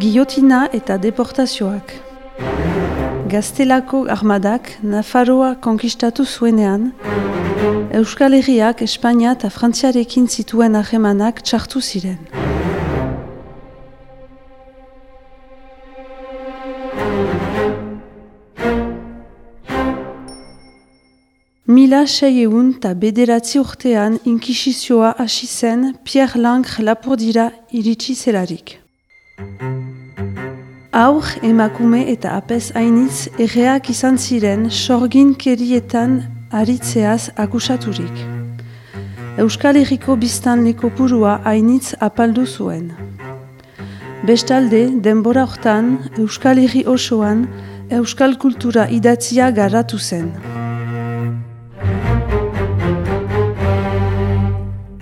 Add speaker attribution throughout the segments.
Speaker 1: Giotina eta deportazioak. Gaztelako armadak Nafarroa konkistatu zuenean, Euskal Herriak Espainia eta Frantziarekin zituen ahemanak txartu ziren. Mila sei egun eta bederatzi urtean inkisizioa hasi zen Pierre Lang lapurdira iritsi zelarik. Aur emakume eta apes hainitz erreak izan ziren sorgin kerietan aritzeaz akusaturik. Euskal Herriko biztan leko purua hainitz apaldu zuen. Bestalde, denbora hortan, Euskal Herri osoan, Euskal kultura idatzia garratu zen.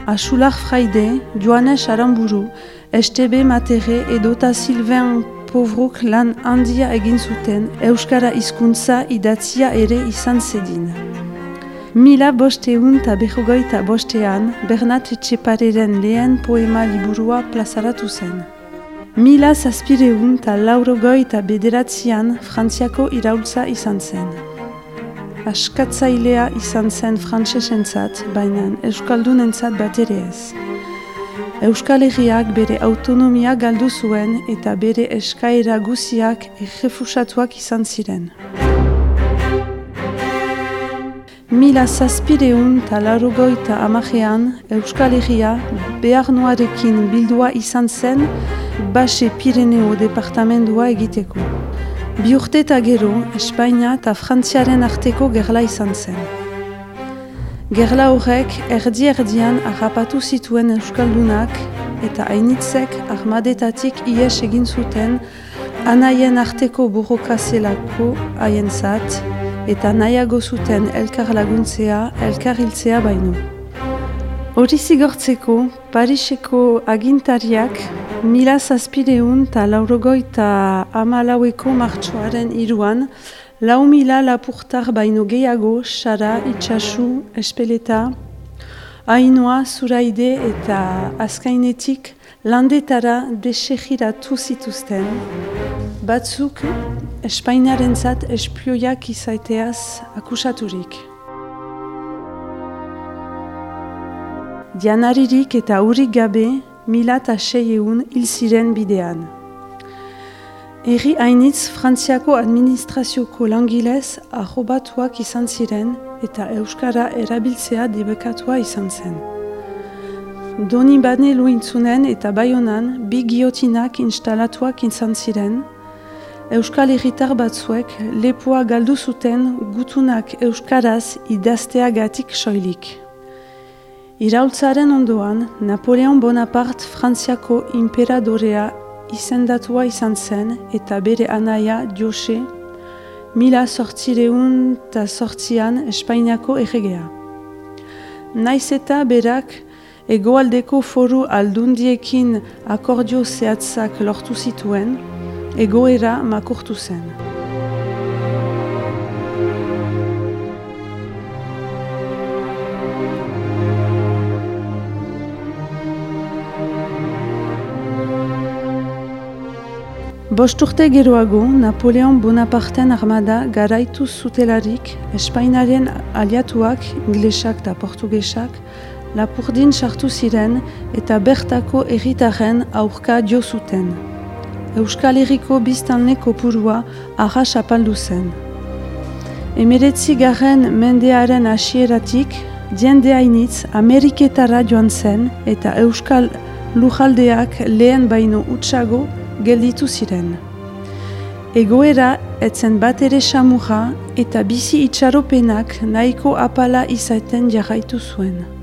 Speaker 1: Asular Fraide, Joanes Aramburu, Estebe Matere edota Sylvain Povrok lan handia egin zuten Euskara hizkuntza idatzia ere izan zedin. Mila bosteun eta behogoita bostean Bernat Etxepareren lehen poema liburua plazaratu zen. Mila zazpireun eta laurogoi eta bederatzean Frantziako iraultza izan zen. Askatzailea izan zen frantsesentzat, baina euskaldunentzat bat ere ez. Euskal Herriak bere autonomia galdu zuen eta bere eskaera guziak errefusatuak izan ziren. Mila zazpireun eta larugoita amajean Euskal Herria behar bildua izan zen Base Pireneo departamendua egiteko. Bi urte eta gero, Espainia eta Frantziaren arteko gerla izan zen. Gerla horrek erdi-erdian harrapatu zituen Euskaldunak eta hainitzek armadetatik ies egin zuten anaien arteko burrokazelako haien zat eta nahiago zuten elkar laguntzea, elkar hiltzea baino. Hori zigortzeko, Pariseko agintariak mila zazpideun eta laurogoi eta amalaueko martxoaren iruan lau mila lapurtar baino gehiago, xara, itxasu, espeleta, hainoa, zuraide eta azkainetik landetara desegiratu zituzten. Batzuk, Espainaren zat espioiak izaiteaz akusaturik. Dianaririk eta hurik gabe, mila eta seieun hil ziren bidean. Eri hainitz Frantziako administrazioko langilez ahobatuak izan ziren eta Euskara erabiltzea debekatua izan zen. Doni bane luintzunen eta baionan bi giotinak instalatuak izan ziren, Euskal Herritar batzuek lepoa galdu zuten gutunak Euskaraz idazteagatik soilik. Iraultzaren ondoan, Napoleon Bonaparte Frantziako imperadorea izendatua izan zen eta bere anaia Jose mila sortzireun eta sortzian Espainiako erregea. Naiz eta berak egoaldeko foru aldundiekin akordio zehatzak lortu zituen, egoera makurtu zen. Bosturte geroago, Napoleon Bonaparten armada garaitu zutelarik Espainaren aliatuak, inglesak eta portugesak, lapurdin sartu ziren eta bertako erritaren aurka dio zuten. Euskal Herriko biztanleko purua arras apaldu zen. Emeretzi garen mendearen asieratik, diende hainitz Ameriketara joan zen eta Euskal Lujaldeak lehen baino utxago gelditu ziren. Egoera etzen bat ere samurra eta bizi itxaropenak nahiko apala izaten jarraitu zuen.